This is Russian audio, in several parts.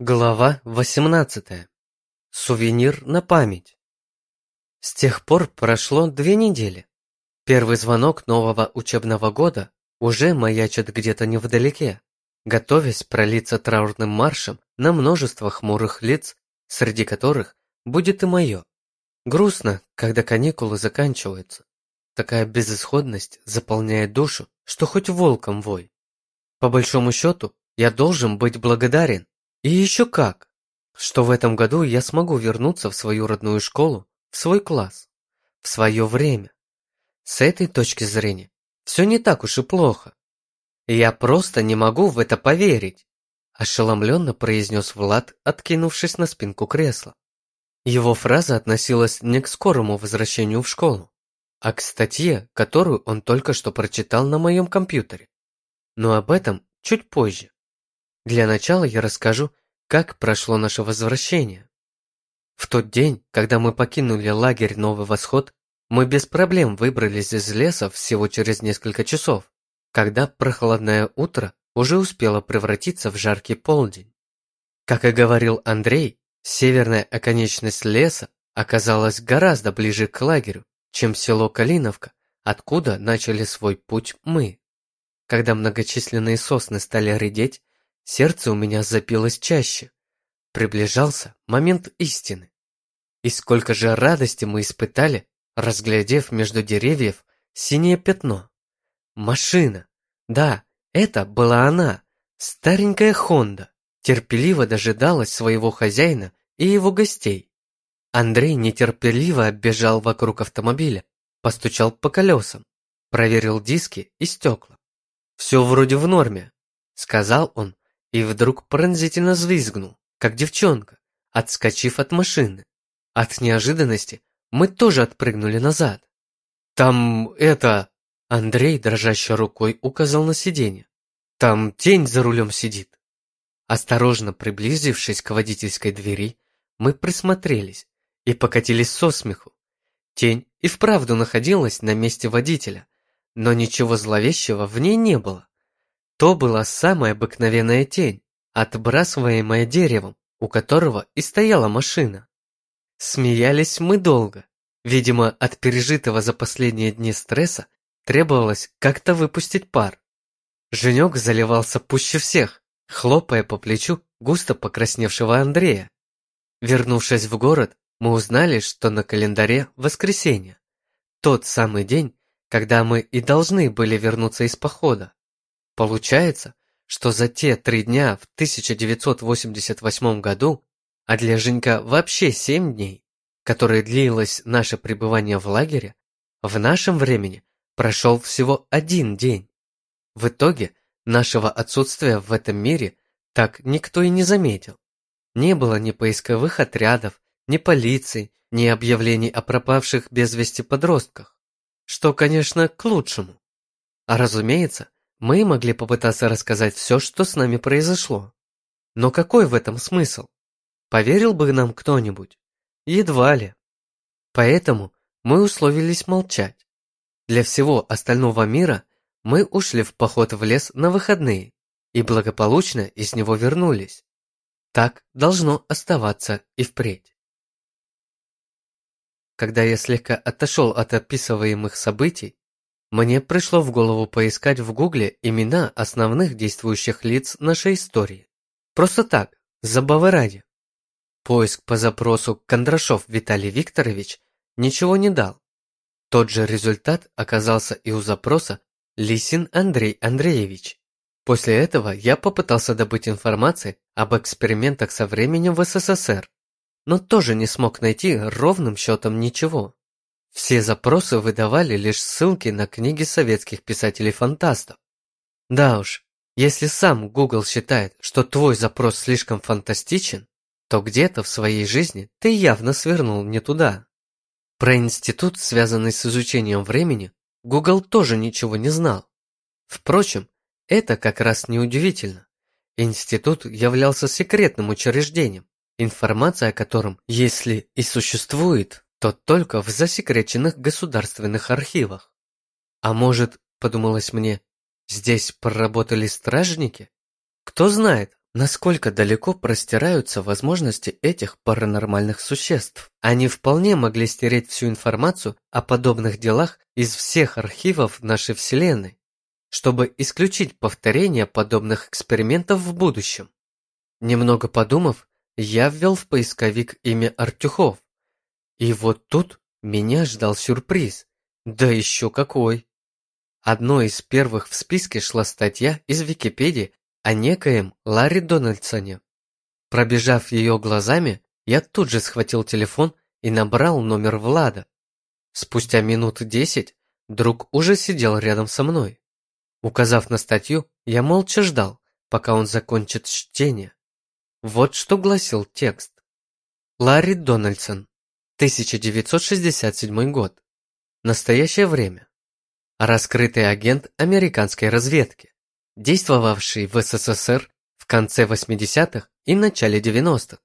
Глава 18. Сувенир на память. С тех пор прошло две недели. Первый звонок нового учебного года уже маячит где-то невдалеке, готовясь пролиться траурным маршем на множество хмурых лиц, среди которых будет и мое. Грустно, когда каникулы заканчиваются. Такая безысходность заполняет душу, что хоть волком вой. По большому счету, я должен быть благодарен и еще как, что в этом году я смогу вернуться в свою родную школу, в свой класс, в свое время. С этой точки зрения все не так уж и плохо. Я просто не могу в это поверить, ошеломленно произнес Влад, откинувшись на спинку кресла. Его фраза относилась не к скорому возвращению в школу, а к статье, которую он только что прочитал на моем компьютере. Но об этом чуть позже. Для начала я расскажу, как прошло наше возвращение. В тот день, когда мы покинули лагерь Новый Восход, мы без проблем выбрались из леса всего через несколько часов, когда прохладное утро уже успело превратиться в жаркий полдень. Как и говорил Андрей, северная оконечность леса оказалась гораздо ближе к лагерю, чем село Калиновка, откуда начали свой путь мы. Когда многочисленные сосны стали редеть, Сердце у меня запилось чаще. Приближался момент истины. И сколько же радости мы испытали, разглядев между деревьев синее пятно. Машина. Да, это была она, старенькая Хонда, терпеливо дожидалась своего хозяина и его гостей. Андрей нетерпеливо оббежал вокруг автомобиля, постучал по колесам, проверил диски и стекла. «Все вроде в норме», — сказал он, и вдруг пронзительно взвизгнул, как девчонка, отскочив от машины. От неожиданности мы тоже отпрыгнули назад. «Там это...» Андрей, дрожащей рукой, указал на сиденье. «Там тень за рулем сидит». Осторожно приблизившись к водительской двери, мы присмотрелись и покатились со смеху. Тень и вправду находилась на месте водителя, но ничего зловещего в ней не было. То была самая обыкновенная тень, отбрасываемая деревом, у которого и стояла машина. Смеялись мы долго. Видимо, от пережитого за последние дни стресса требовалось как-то выпустить пар. Женек заливался пуще всех, хлопая по плечу густо покрасневшего Андрея. Вернувшись в город, мы узнали, что на календаре воскресенье. Тот самый день, когда мы и должны были вернуться из похода. Получается, что за те три дня в 1988 году, а для Женька вообще семь дней, которые длилось наше пребывание в лагере, в нашем времени прошел всего один день. В итоге нашего отсутствия в этом мире так никто и не заметил. Не было ни поисковых отрядов, ни полиции, ни объявлений о пропавших без вести подростках, что, конечно, к лучшему. А разумеется, мы могли попытаться рассказать все, что с нами произошло. Но какой в этом смысл? Поверил бы нам кто-нибудь? Едва ли. Поэтому мы условились молчать. Для всего остального мира мы ушли в поход в лес на выходные и благополучно из него вернулись. Так должно оставаться и впредь. Когда я слегка отошел от описываемых событий, мне пришло в голову поискать в гугле имена основных действующих лиц нашей истории. Просто так, забавы ради. Поиск по запросу Кондрашов Виталий Викторович ничего не дал. Тот же результат оказался и у запроса Лисин Андрей Андреевич. После этого я попытался добыть информации об экспериментах со временем в СССР, но тоже не смог найти ровным счетом ничего. Все запросы выдавали лишь ссылки на книги советских писателей-фантастов. Да уж, если сам Google считает, что твой запрос слишком фантастичен, то где-то в своей жизни ты явно свернул не туда. Про институт, связанный с изучением времени, Google тоже ничего не знал. Впрочем, это как раз неудивительно. Институт являлся секретным учреждением, информация о котором, если и существует, то только в засекреченных государственных архивах. А может, подумалось мне, здесь проработали стражники? Кто знает, насколько далеко простираются возможности этих паранормальных существ. Они вполне могли стереть всю информацию о подобных делах из всех архивов нашей Вселенной, чтобы исключить повторение подобных экспериментов в будущем. Немного подумав, я ввел в поисковик имя Артюхов. И вот тут меня ждал сюрприз. Да еще какой! Одной из первых в списке шла статья из Википедии о некоем Ларри Дональдсоне. Пробежав ее глазами, я тут же схватил телефон и набрал номер Влада. Спустя минут десять друг уже сидел рядом со мной. Указав на статью, я молча ждал, пока он закончит чтение. Вот что гласил текст. Ларри Дональдсон, 1967 год. Настоящее время. Раскрытый агент американской разведки, действовавший в СССР в конце 80-х и начале 90-х,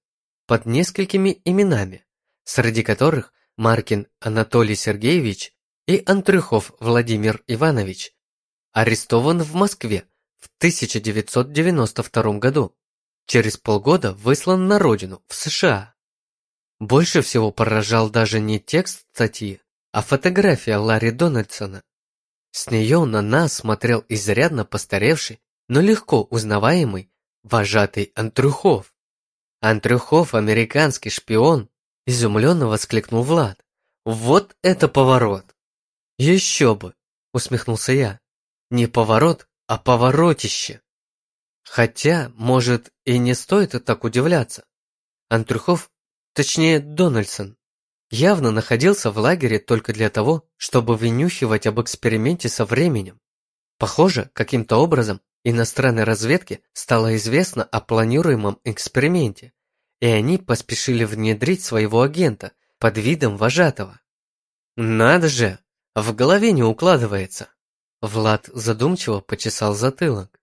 под несколькими именами, среди которых Маркин Анатолий Сергеевич и Антрюхов Владимир Иванович, арестован в Москве в 1992 году, через полгода выслан на родину, в США. Больше всего поражал даже не текст статьи, а фотография Ларри Дональдсона. С нее на нас смотрел изрядно постаревший, но легко узнаваемый вожатый Антрюхов. Антрюхов – американский шпион, изумленно воскликнул Влад. Вот это поворот! Еще бы, усмехнулся я. Не поворот, а поворотище. Хотя, может, и не стоит так удивляться. Антрюхов, точнее Дональдсон, явно находился в лагере только для того, чтобы вынюхивать об эксперименте со временем. Похоже, каким-то образом иностранной разведке стало известно о планируемом эксперименте, и они поспешили внедрить своего агента под видом вожатого. Надо же, в голове не укладывается. Влад задумчиво почесал затылок.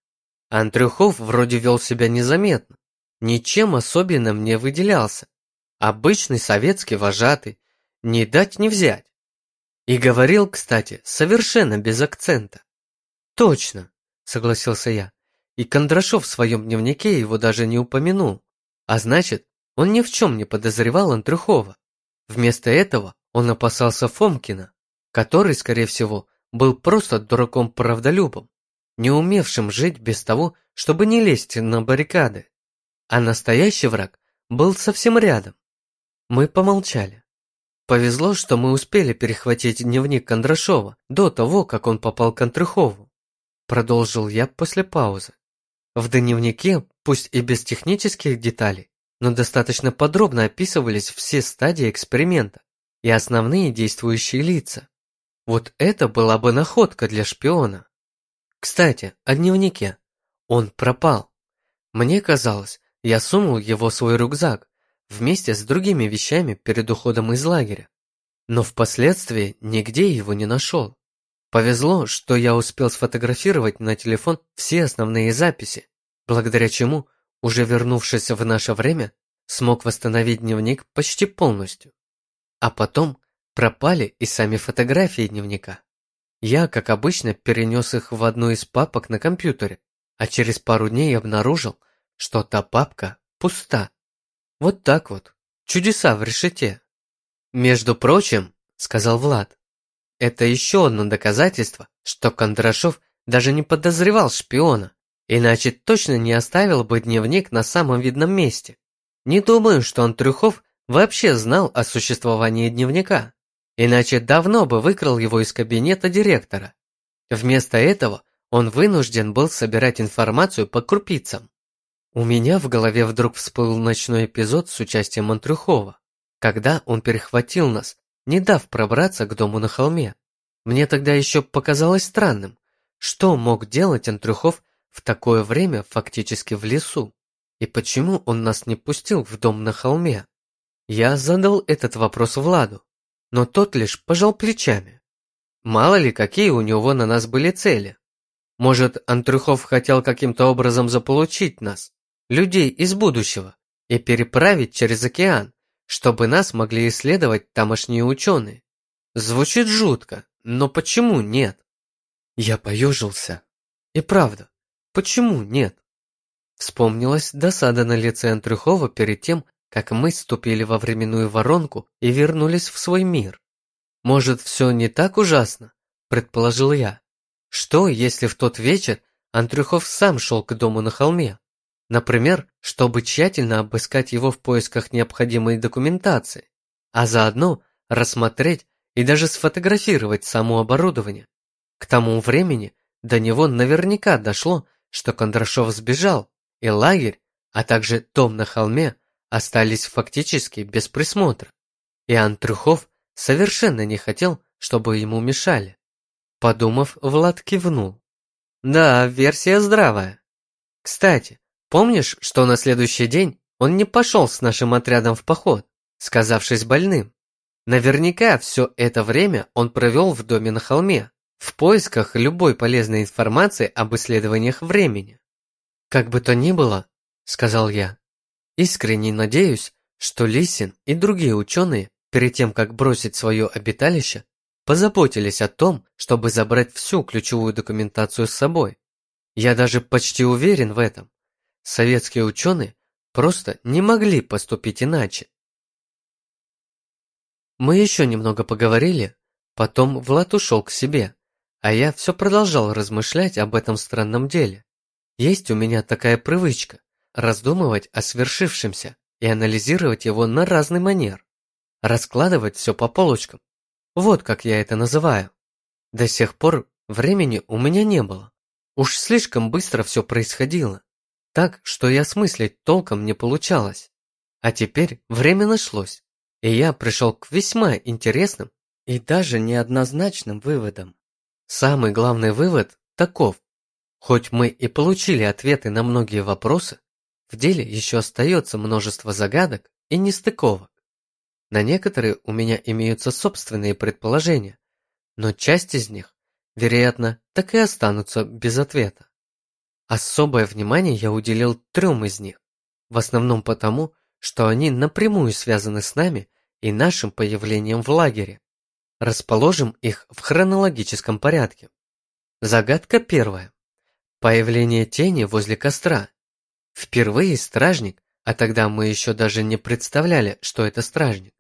Антрюхов вроде вел себя незаметно, ничем особенным не выделялся. Обычный советский вожатый, не дать не взять. И говорил, кстати, совершенно без акцента. Точно, согласился я. И Кондрашов в своем дневнике его даже не упомянул. А значит, он ни в чем не подозревал Антрюхова. Вместо этого он опасался Фомкина, который, скорее всего, был просто дураком-правдолюбом, не умевшим жить без того, чтобы не лезть на баррикады. А настоящий враг был совсем рядом. Мы помолчали. Повезло, что мы успели перехватить дневник Кондрашова до того, как он попал к Антрюхову. Продолжил я после паузы. В дневнике, пусть и без технических деталей, но достаточно подробно описывались все стадии эксперимента и основные действующие лица. Вот это была бы находка для шпиона. Кстати, о дневнике. Он пропал. Мне казалось, я сунул его в свой рюкзак, вместе с другими вещами перед уходом из лагеря. Но впоследствии нигде его не нашел. Повезло, что я успел сфотографировать на телефон все основные записи, благодаря чему, уже вернувшись в наше время, смог восстановить дневник почти полностью. А потом пропали и сами фотографии дневника. Я, как обычно, перенес их в одну из папок на компьютере, а через пару дней обнаружил, что та папка пуста. Вот так вот. Чудеса в решете. Между прочим, сказал Влад, это еще одно доказательство, что Кондрашов даже не подозревал шпиона, иначе точно не оставил бы дневник на самом видном месте. Не думаю, что Антрюхов вообще знал о существовании дневника, иначе давно бы выкрал его из кабинета директора. Вместо этого он вынужден был собирать информацию по крупицам. У меня в голове вдруг всплыл ночной эпизод с участием Антрюхова, когда он перехватил нас, не дав пробраться к дому на холме. Мне тогда еще показалось странным, что мог делать Антрюхов в такое время фактически в лесу, и почему он нас не пустил в дом на холме. Я задал этот вопрос Владу, но тот лишь пожал плечами. Мало ли, какие у него на нас были цели. Может, Антрюхов хотел каким-то образом заполучить нас, людей из будущего и переправить через океан, чтобы нас могли исследовать тамошние ученые. Звучит жутко, но почему нет? Я поежился. И правда, почему нет? Вспомнилась досада на лице Антрюхова перед тем, как мы ступили во временную воронку и вернулись в свой мир. Может, все не так ужасно, предположил я. Что, если в тот вечер Антрюхов сам шел к дому на холме? Например, чтобы тщательно обыскать его в поисках необходимой документации, а заодно рассмотреть и даже сфотографировать само оборудование. К тому времени до него наверняка дошло, что Кондрашов сбежал, и лагерь, а также дом на холме остались фактически без присмотра. И Антрюхов совершенно не хотел, чтобы ему мешали. Подумав, Влад кивнул. Да, версия здравая. Кстати, помнишь, что на следующий день он не пошел с нашим отрядом в поход, сказавшись больным? Наверняка все это время он провел в доме на холме, в поисках любой полезной информации об исследованиях времени. «Как бы то ни было», — сказал я, — «искренне надеюсь, что Лисин и другие ученые, перед тем, как бросить свое обиталище, позаботились о том, чтобы забрать всю ключевую документацию с собой. Я даже почти уверен в этом. Советские ученые просто не могли поступить иначе. Мы еще немного поговорили, потом Влад ушел к себе, а я все продолжал размышлять об этом странном деле. Есть у меня такая привычка – раздумывать о свершившемся и анализировать его на разный манер. Раскладывать все по полочкам. Вот как я это называю. До сих пор времени у меня не было. Уж слишком быстро все происходило. Так, что и осмыслить толком не получалось. А теперь время нашлось, и я пришел к весьма интересным и даже неоднозначным выводам. Самый главный вывод таков. Хоть мы и получили ответы на многие вопросы, в деле еще остается множество загадок и нестыковок. На некоторые у меня имеются собственные предположения, но часть из них, вероятно, так и останутся без ответа. Особое внимание я уделил трем из них, в основном потому, что они напрямую связаны с нами и нашим появлением в лагере. Расположим их в хронологическом порядке. Загадка первая. Появление тени возле костра. Впервые стражник, а тогда мы еще даже не представляли, что это стражник,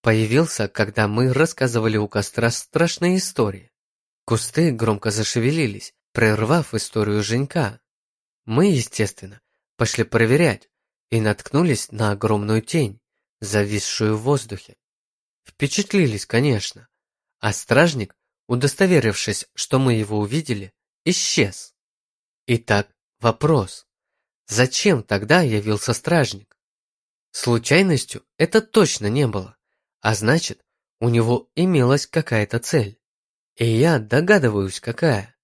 появился, когда мы рассказывали у костра страшные истории. Кусты громко зашевелились, прервав историю Женька. Мы, естественно, пошли проверять и наткнулись на огромную тень, зависшую в воздухе. Впечатлились, конечно, а стражник, удостоверившись, что мы его увидели, исчез. Итак, вопрос. Зачем тогда явился стражник? Случайностью это точно не было, а значит, у него имелась какая-то цель. И я догадываюсь, какая.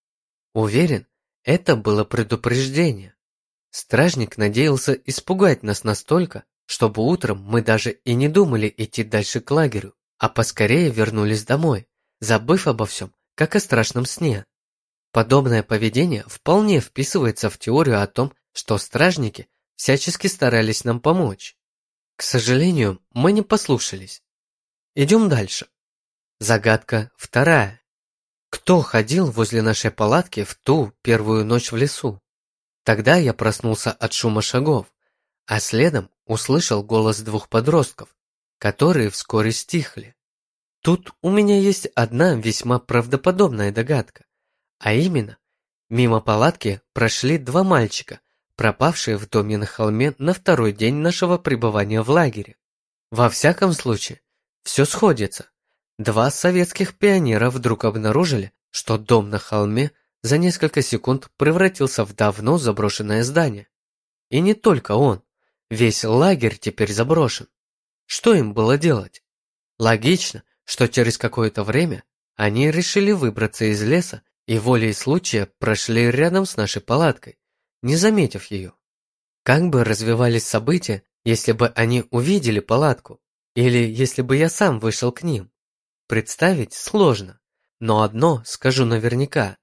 Уверен, это было предупреждение. Стражник надеялся испугать нас настолько, чтобы утром мы даже и не думали идти дальше к лагерю, а поскорее вернулись домой, забыв обо всем, как о страшном сне. Подобное поведение вполне вписывается в теорию о том, что стражники всячески старались нам помочь. К сожалению, мы не послушались. Идем дальше. Загадка вторая. Кто ходил возле нашей палатки в ту первую ночь в лесу? Тогда я проснулся от шума шагов, а следом услышал голос двух подростков, которые вскоре стихли. Тут у меня есть одна весьма правдоподобная догадка. А именно, мимо палатки прошли два мальчика, пропавшие в доме на холме на второй день нашего пребывания в лагере. Во всяком случае, все сходится. Два советских пионера вдруг обнаружили, что дом на холме за несколько секунд превратился в давно заброшенное здание. И не только он, весь лагерь теперь заброшен. Что им было делать? Логично, что через какое-то время они решили выбраться из леса и волей случая прошли рядом с нашей палаткой, не заметив ее. Как бы развивались события, если бы они увидели палатку, или если бы я сам вышел к ним? Представить сложно, но одно скажу наверняка,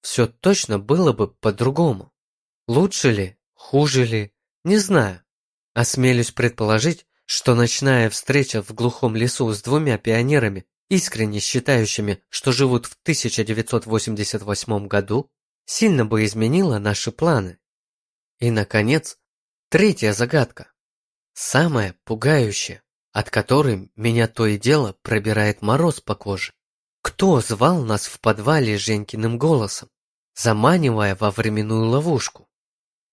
все точно было бы по-другому. Лучше ли, хуже ли, не знаю. Осмелюсь предположить, что ночная встреча в глухом лесу с двумя пионерами искренне считающими, что живут в 1988 году, сильно бы изменила наши планы. И, наконец, третья загадка. Самая пугающая, от которой меня то и дело пробирает мороз по коже. Кто звал нас в подвале Женькиным голосом, заманивая во временную ловушку?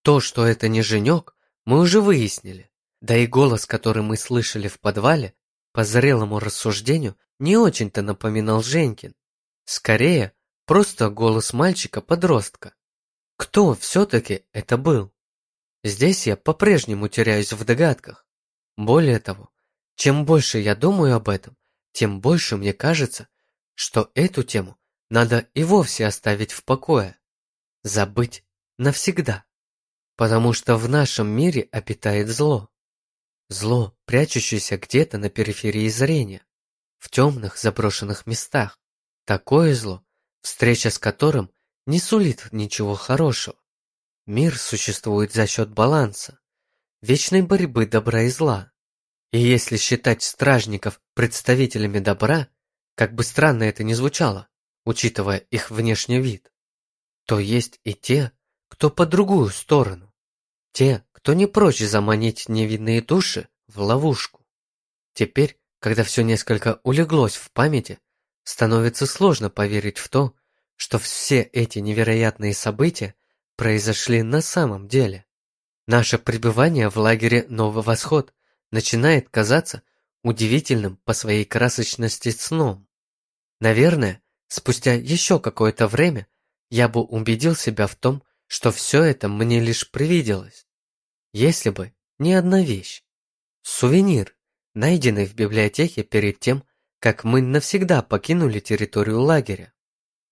То, что это не Женек, мы уже выяснили. Да и голос, который мы слышали в подвале, по зрелому рассуждению, не очень-то напоминал Женькин. Скорее, просто голос мальчика-подростка. Кто все-таки это был? Здесь я по-прежнему теряюсь в догадках. Более того, чем больше я думаю об этом, тем больше мне кажется, что эту тему надо и вовсе оставить в покое. Забыть навсегда. Потому что в нашем мире обитает зло. Зло, прячущееся где-то на периферии зрения, в темных заброшенных местах. Такое зло, встреча с которым не сулит ничего хорошего. Мир существует за счет баланса, вечной борьбы добра и зла. И если считать стражников представителями добра, как бы странно это ни звучало, учитывая их внешний вид, то есть и те, кто по другую сторону. Те, кто не прочь заманить невинные души в ловушку. Теперь, когда все несколько улеглось в памяти, становится сложно поверить в то, что все эти невероятные события произошли на самом деле. Наше пребывание в лагере Новый Восход начинает казаться удивительным по своей красочности сном. Наверное, спустя еще какое-то время я бы убедил себя в том, что все это мне лишь привиделось. Если бы не одна вещь. Сувенир, найденный в библиотеке перед тем, как мы навсегда покинули территорию лагеря.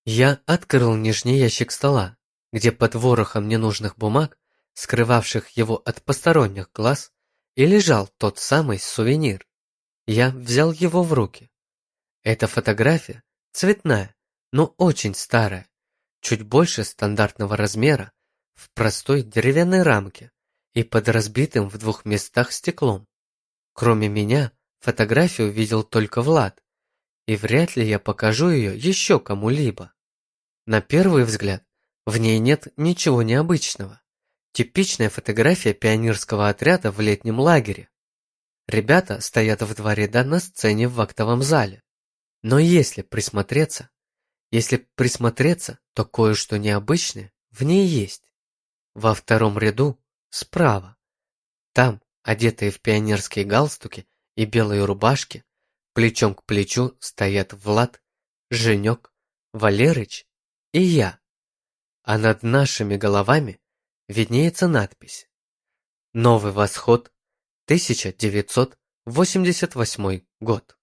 Я открыл нижний ящик стола, где под ворохом ненужных бумаг, скрывавших его от посторонних глаз, и лежал тот самый сувенир. Я взял его в руки. Эта фотография цветная, но очень старая, чуть больше стандартного размера, в простой деревянной рамке, и под разбитым в двух местах стеклом. Кроме меня, фотографию видел только Влад, и вряд ли я покажу ее еще кому-либо. На первый взгляд, в ней нет ничего необычного. Типичная фотография пионерского отряда в летнем лагере. Ребята стоят в два ряда на сцене в актовом зале. Но если присмотреться, если присмотреться, то кое-что необычное в ней есть. Во втором ряду Справа. Там, одетые в пионерские галстуки и белые рубашки, плечом к плечу стоят Влад, Женек, Валерыч и я. А над нашими головами виднеется надпись «Новый восход, 1988 год».